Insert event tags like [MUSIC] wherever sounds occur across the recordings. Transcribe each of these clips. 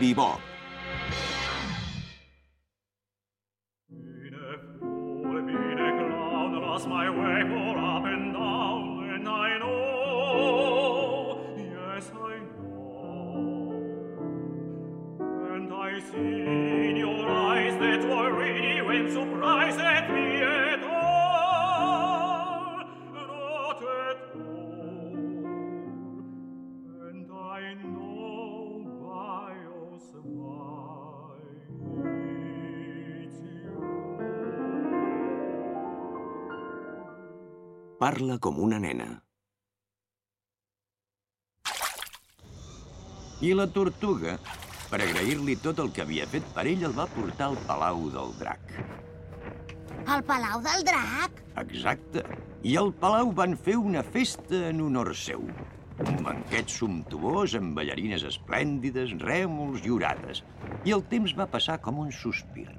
Bebop. my way for up and down. Parla com una nena. I la tortuga, per agrair-li tot el que havia fet per ell, el va portar al Palau del Drac. Al Palau del Drac? Exacte. I al palau van fer una festa en honor seu. Un banquet sumptuós amb ballarines esplèndides, rèmols i orades. I el temps va passar com un sospir.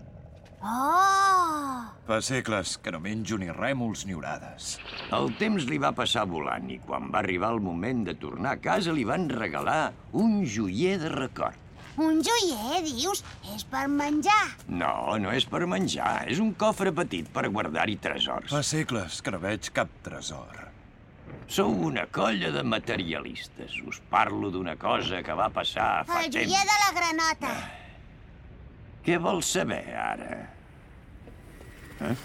Oh! Fa segles que no menjo ni rèmols ni orades. El temps li va passar volant i quan va arribar el moment de tornar a casa li van regalar un joier de record. Un joier, dius? És per menjar. No, no és per menjar, és un cofre petit per guardar-hi tresors. Fa segles que no veig cap tresor. Sou una colla de materialistes. Us parlo d'una cosa que va passar fa El temps. joier de la granota. Què vols saber, ara? Eh?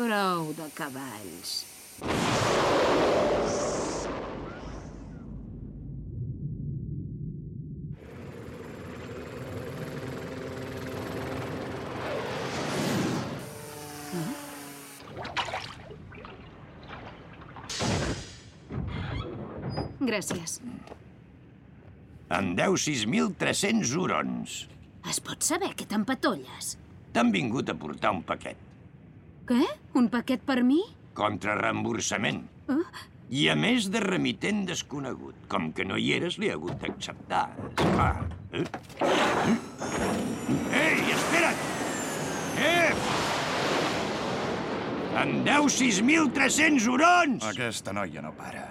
Prou de cavalls. Gràcies. Em deu 6.300 hurons. Es pot saber què t'empatolles? T'han vingut a portar un paquet. Què? Un paquet per mi? Contra reemborsament. Eh? I a més de remitent desconegut. Com que no hi eres, li ha hagut d'acceptar. Esclar. Eh? Ei, espera't! Eh! Em deu 6.300 hurons! Aquesta noia no para.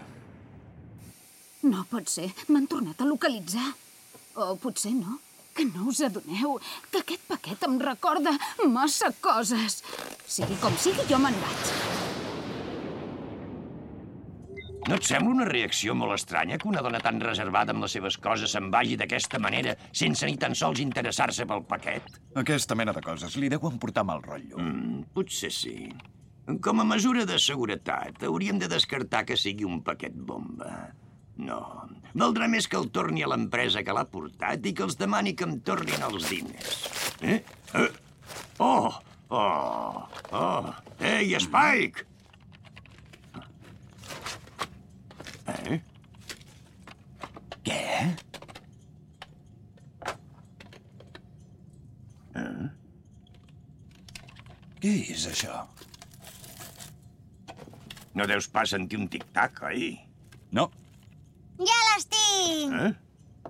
No pot ser. M'han tornat a localitzar. O potser no. Que no us adoneu que aquest paquet em recorda massa coses. Sigui com sigui, jo me'n vaig. No et sembla una reacció molt estranya que una dona tan reservada amb les seves coses se'n vagi d'aquesta manera sense ni tan sols interessar-se pel paquet? Aquesta mena de coses li deuen portar mal rotllo. Mm, potser sí. Com a mesura de seguretat, hauríem de descartar que sigui un paquet bomba. No. Valdrà més que el torni a l'empresa que l'ha portat i que els demani que em tornin els diners. Eh? eh? Oh! Oh! Oh! Ei, Spike! Eh? Què? Eh? Què és això? No deus pas sentir un tic-tac, oi? No, Ja les tinc! Eh?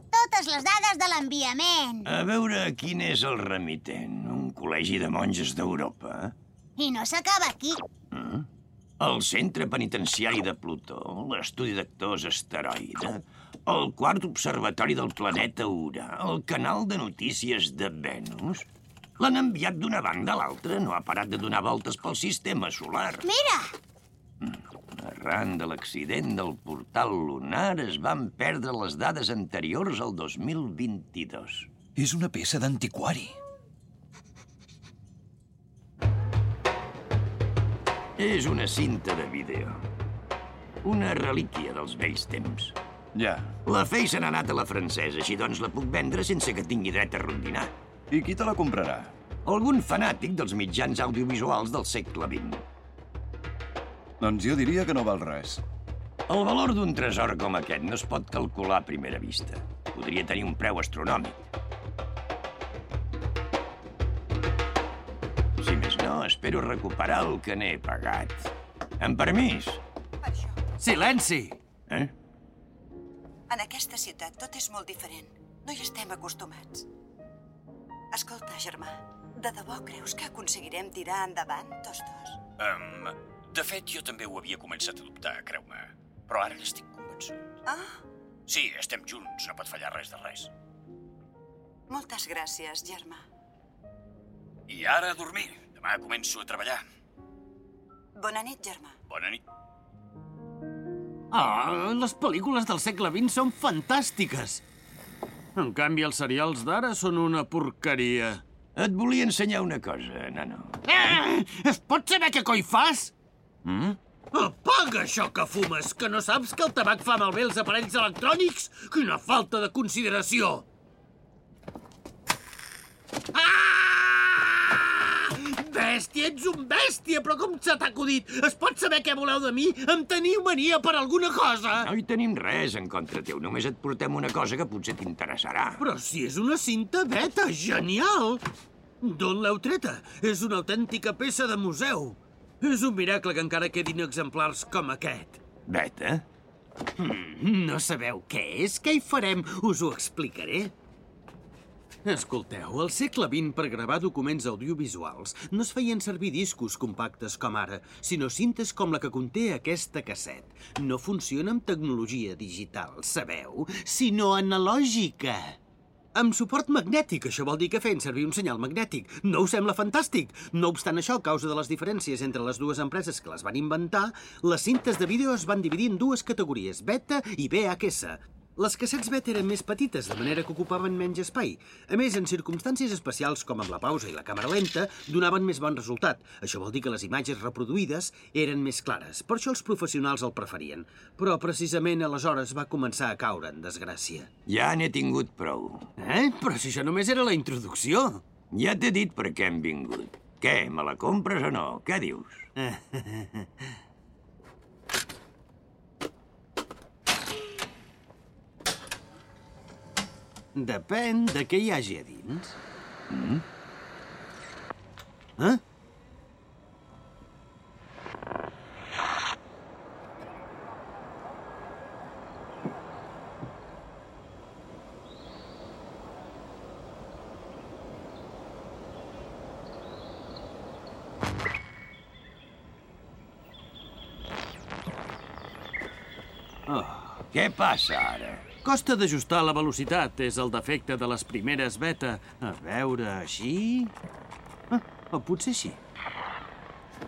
Totes les dades de l'enviament. A veure quin és el remitent. Un col·legi de monges d'Europa. I no s'acaba aquí. El centre penitenciari de Plutó, l'estudi d'actors asteroide, el quart observatori del planeta Ura, el canal de notícies de Venus... L'han enviat d'una banda a l'altra, no ha parat de donar voltes pel sistema solar. Mira, Arran de l'accident del portal lunar es van perdre les dades anteriors al 2022. És una peça d'antiquari. És una cinta de vídeo. Una relíquia dels vells temps. Ja. La fei se n'ha anat a la francesa, així doncs la puc vendre sense que tingui dret a rondinar. I qui te la comprarà? Algun fanàtic dels mitjans audiovisuals del segle XX. Doncs jo diria que no val res. El valor d'un tresor com aquest no es pot calcular a primera vista. Podria tenir un preu astronòmic. Si més no, espero recuperar el que n'he pagat. Amb permís. Silenci! Eh? En aquesta ciutat tot és molt diferent. No hi estem acostumats. Escolta, germà, de debò creus que aconseguirem tirar endavant tots dos? Um, de fet, jo també ho havia començat a dubtar, creu-me. Però ara n'estic convençut. Ah, Sí, estem junts, no pot fallar res de res. moltes gràcies, germà. I ara a dormir. Demà començo a treballar. Bona nit, germà. Bona nit. Ah, les pel·lícules del segle XX són fantàstiques. En canvi, els serials d'ara són una porqueria. Et volia ensenyar una cosa, nano. Eh! Es pot saber què coi fas? Mm? Apaga això que fumes, que no saps que el tabac fa malbé els aparells electrònics? Quina falta de consideració! Ah! Bèstia, ets un bèstia, però com se t'ha acudit? Es pot saber què voleu de mi? Em teniu mania per alguna cosa? No hi tenim res en contra teu, només et portem una cosa que potser t'interessarà. Però si és una cinta beta, genial! D'on l'heu treta? És una autèntica peça de museu. És un miracle que encara quedin exemplars com aquest. Beta? No sabeu què és? Què hi farem? Us ho explicaré. Escolteu, al segle XX per gravar documents audiovisuals no es feien servir discos compactes com ara, sinó cintes com la que conté aquesta casset. No funciona amb tecnologia digital, sabeu, sinó analògica. Amb suport magnètic, això vol dir que feien servir un senyal magnètic. No us sembla fantàstic? No obstant això, a causa de les diferències entre les dues empreses que les van inventar, les cintes de vídeo es van dividir en dues categories, beta i VHS. Les cassets beta eren més petites, de manera que ocupaven menys espai. A més, en circumstàncies especials, com amb la pausa i la càmera lenta, donaven més bon resultat. Això vol dir que les imatges reproduïdes eren més clares. Per això els professionals el preferien. Però precisament aleshores va començar a caure en desgràcia. Ja n'he tingut prou. Eh? Però si això només era la introducció. Ja t'he dit per què hem vingut. Què, me la compres o no? Què dius? [LAUGHS] Depèn de què hi hagi a dins. Mm? Eh? Què passa ara? Costa d'ajustar la velocitat és el defecte de les primeres beta. A veure, així... Ah, o potser així.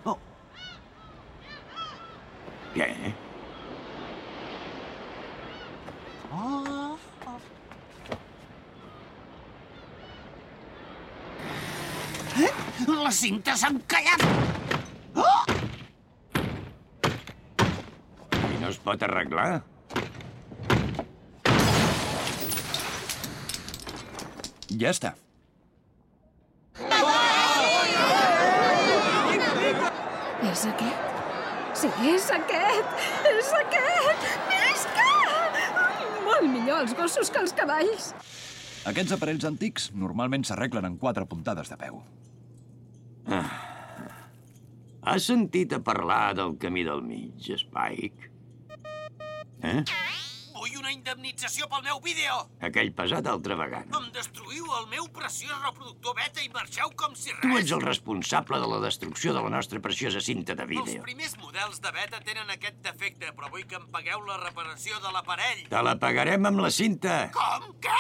Oh, Què? oh, oh. Eh? Les cintes s'han callat! I no es pot arreglar? Ja està. És aquest? Sí, és aquest! És aquest! Visca! Molt millor els gossos que els cavalls. Aquests aparells antics normalment s'arreglen en quatre puntades de peu. Has sentit a parlar del camí del mig, Spike? Eh? Vull una indemnització pel meu vídeo! Aquell pesat altra vegada. Em destruïu el meu preciós reproductor beta i marxeu com si Tu res! ets el responsable de la destrucció de la nostra preciosa cinta de Els vídeo. primers models de beta tenen aquest defecte, però vull que em pagueu la reparació de l'aparell. Te la pagarem amb la cinta. Com? Què?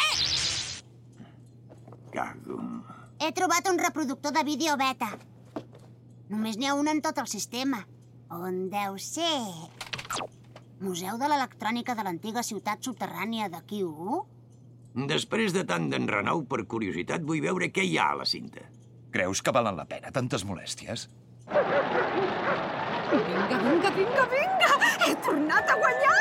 Cago. He trobat un reproductor de vídeo beta. Només n'hi ha un en tot el sistema. On deu ser? Museu de l'Electrònica de l'antiga ciutat subterrània de Q1? Després de tant d'enrenou, per curiositat, vull veure què hi ha a la cinta. Creus que valen la pena tantes molèsties? Vinga, vinga, vinga, vinga! He tornat a guanyar!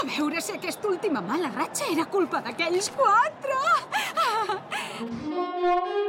A veure si aquesta última mala ratxa era culpa d'aquells quatre! Ah.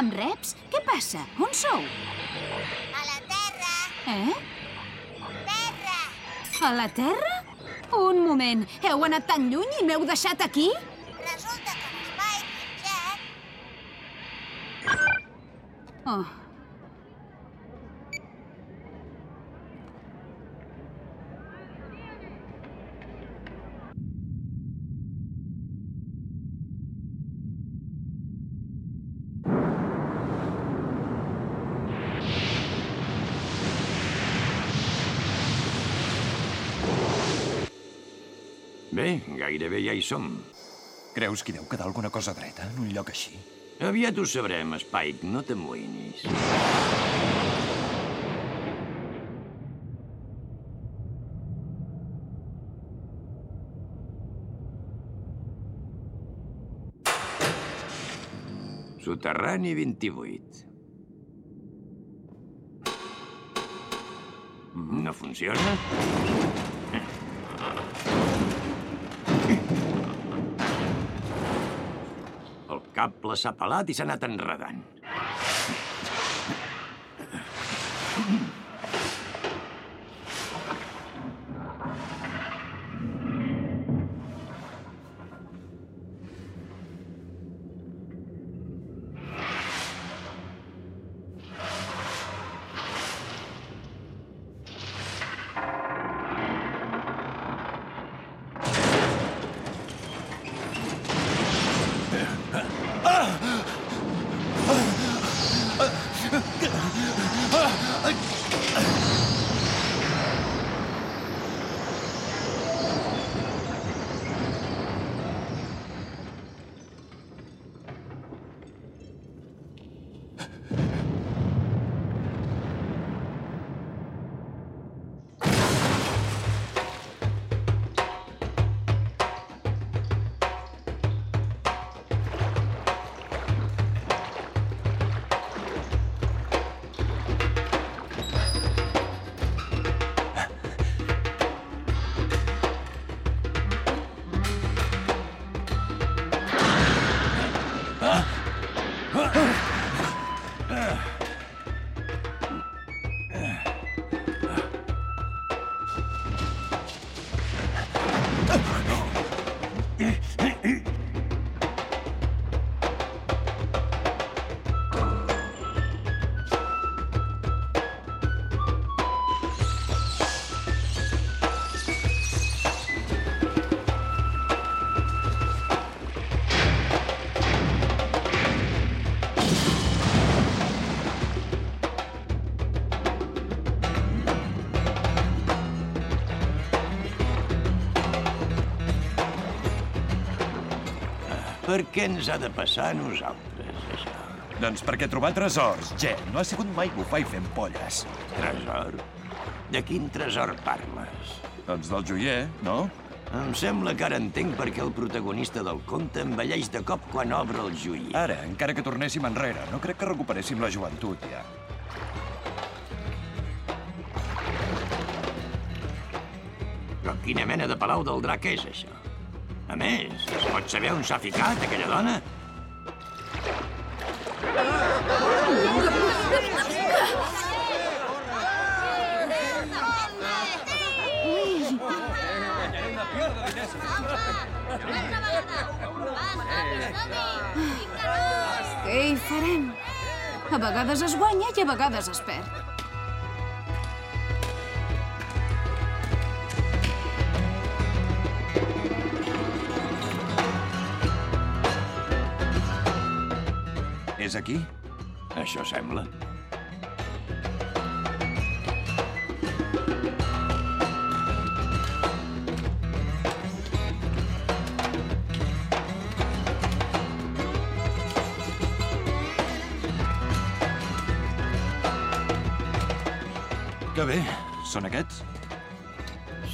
Em reps? Què passa? On sou? A la Terra! Eh? Terra! A la Terra? Un moment. Heu anat tan lluny i m'heu deixat aquí? Resulta que l'espai trinxat... Oh. Bé, gairebé ja hi som. Creus que hi deu quedar alguna cosa dreta en un lloc així? Aviat ho sabrem, Spike, no t'amoïnis. Soterrani 28. No funciona? El cable s'ha pelat i s'ha anat enredant. Per què ens ha de passar a nosaltres, això? Doncs perquè trobar tresors, Jen, no ha sigut mai bufar i fent polles. Tresor? De quin tresor parles? Doncs del joier, no? Em sembla que ara entenc per què el protagonista del conte envelleix de cop quan obre el juí. Ara, encara que tornéssim enrere, no crec que recuperéssim la joventut, ja. Però quina mena de palau del drac és, això? A més, es pot saber on s'ha ficat, aquella dona? Què hi farem? A vegades es guanya i a vegades es perd. És aquí? Això sembla. Que bé. Són aquests?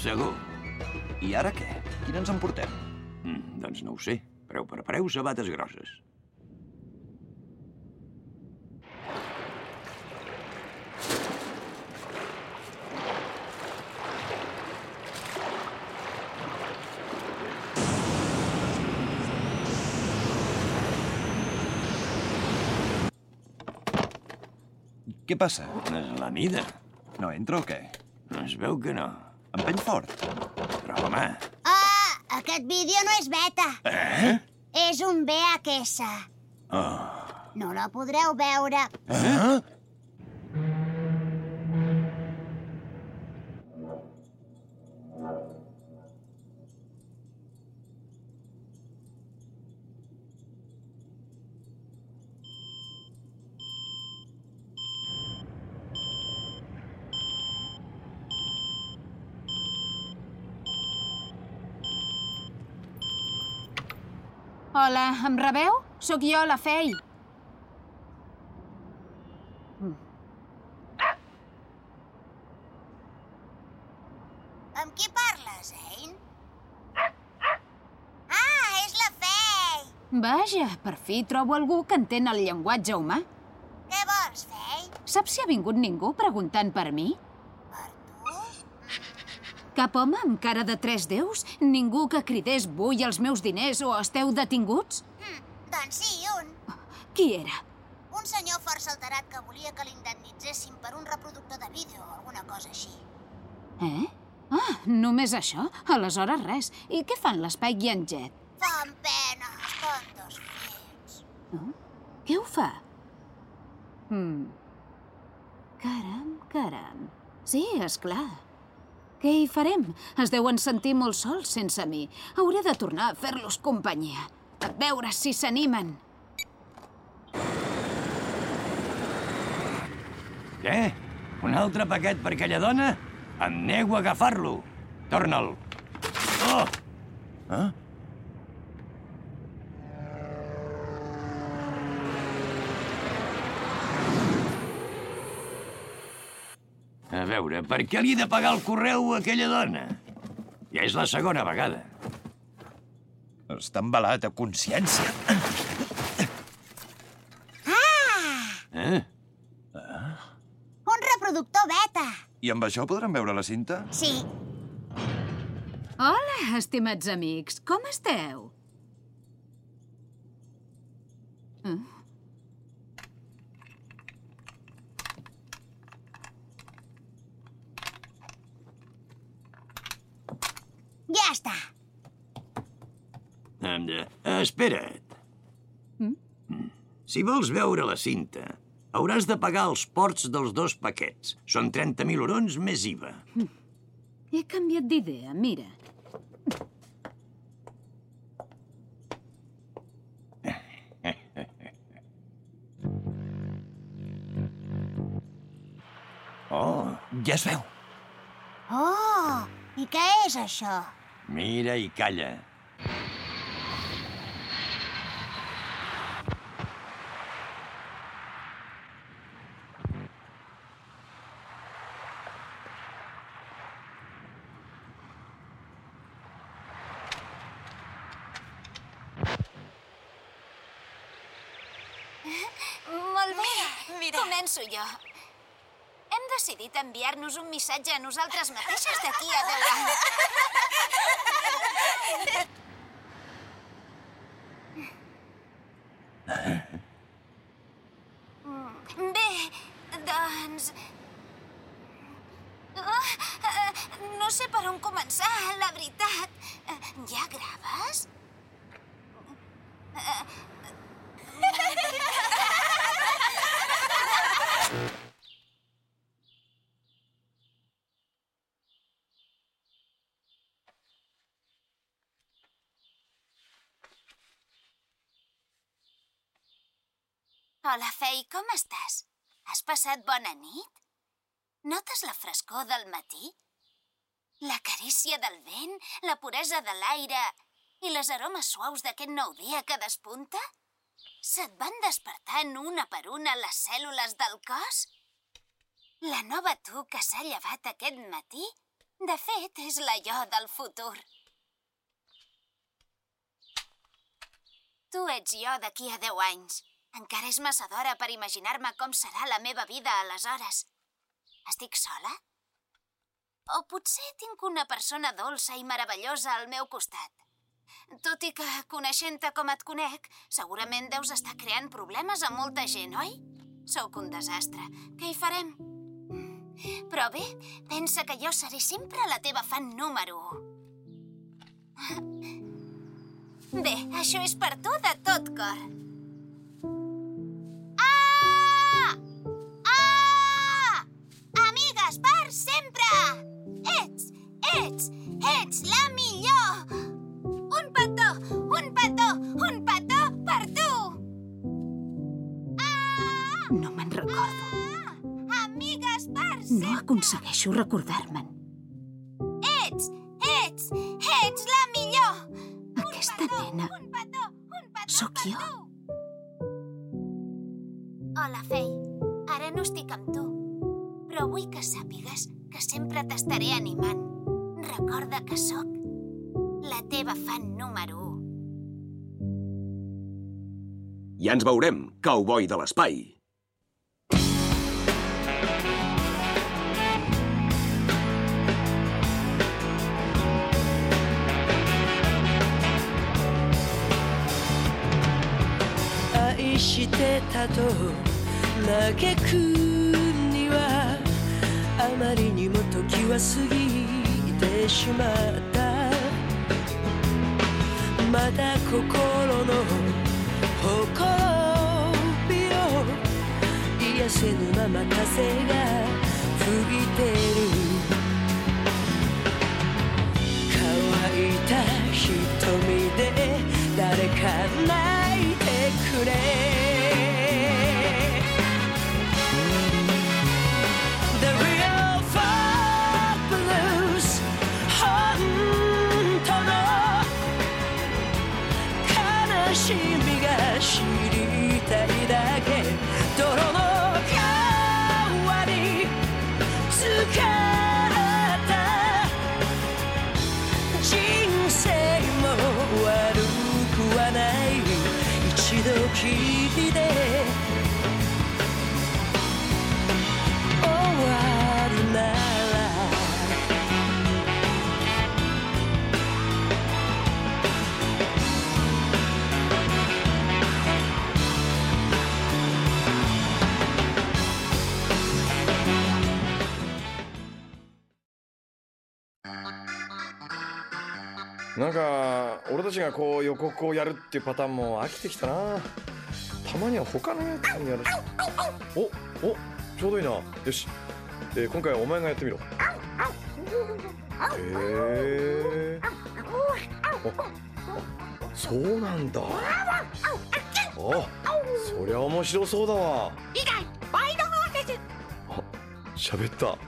Segur. I ara què? Quin ens emportem? Mm, doncs no ho sé. Preu per preu, sabates grosses. Què passa? És la mida. No entra o què? Es veu que no. Empeny fort. Però, home... Ah, aquest vídeo no és beta. Eh? És un VHS. Oh. No la podreu veure. Eh? Hola, em rebeu? Sóc jo, la Fei. Amb qui parles, Ein? Ah, és la Fei! Vaja, per fi trobo algú que entén el llenguatge humà. Què vols, Fei? Saps si ha vingut ningú preguntant per mi? Cap home amb cara de tres déus? Ningú que cridés vull els meus diners o esteu detinguts? Hm, doncs sí, un. Qui era? Un senyor força alterat que volia que l'indemnitzessin per un reproductor de vídeo o alguna cosa així. Eh? Ah, només això? Aleshores res. I què fan l'Spike i en Jet? Fan penes, com dos fills. Què ho fa? Hmm. Caram, caram. Sí, és clar. Què hi farem? Es deuen sentir molt sols sense mi. Hauré de tornar a fer-los companyia. A veure si s'animen. Què? Un altre paquet per aquella dona? Em nego a agafar-lo. Torna'l. Oh! Eh? A veure, per què li he de pagar el correu a aquella dona? Ja és la segona vegada. Està embalat a consciència. Eh? Un reproductor beta. I amb això podran veure la cinta? Sí. Hola, estimats amics. Com esteu? Eh? Ja està. Em de... Espera't. Mm? Si vols veure la cinta, hauràs de pagar els ports dels dos paquets. Són 30.000 orons més IVA. He canviat d'idea, mira. [LAUGHS] Oh, ja es veu. Oh, i què és això? Mira i calla. Molt bé. Mira, mira. Començo jo. Hem decidit enviar-nos un missatge a nosaltres mateixes d'aquí a 10 anys. Bé, doncs... Ah, eh, no sé per on començar, la veritat. Ja graves? Hola, Fei, com estàs? Has passat bona nit? Notes la frescor del matí? La carícia del vent, la puresa de l'aire i les aromes suaus d'aquest nou dia que despunta? Se't van despertant una per una les cèl·lules del cos? La nova tu que s'ha llevat aquest matí, de fet, és la jo del futur. Tu ets jo d'aquí a deu anys. Encara és massa d'hora per imaginar-me com serà la meva vida aleshores. Estic sola? O potser tinc una persona dolça i meravellosa al meu costat. Tot i que, coneixent-te com et conec, segurament deus estar creant problemes a molta gent, oi? Sóc un desastre. Què hi farem? Però bé, pensa que jo seré sempre la teva fan número 1. Bé, això és per tu de tot cor. Ets la millor! Un petó, un petó, un petó per tu! Ah! No me'n recordo. Ah! Amigues per sempre! No aconsegueixo recordar-me'n. Ets, ets, ets la millor! Aquesta nena... Un petó, un petó Sóc jo? Hola, Fei. Ara no estic amb tu. Però vull que sàpigues que sempre t'estaré animant. Recorda que sóc la teva fan número 1. Ja ens veurem, cowboy de l'espai.愛してたと嘆くにはあまりにも時は過ぎ てしまった。まだ心のほこびを癒せぬまま風が吹いてる。乾いた瞳で誰か泣いてくれ。なんか俺たちがこう予告をやるっていうパターンも飽きてきたな。たまには他のやつもやるし。おお。ちょうどいいな。よし、えー今回はお前がやってみろ。へえあそうなんだ。あそりゃ面白そうだわ。あ喋った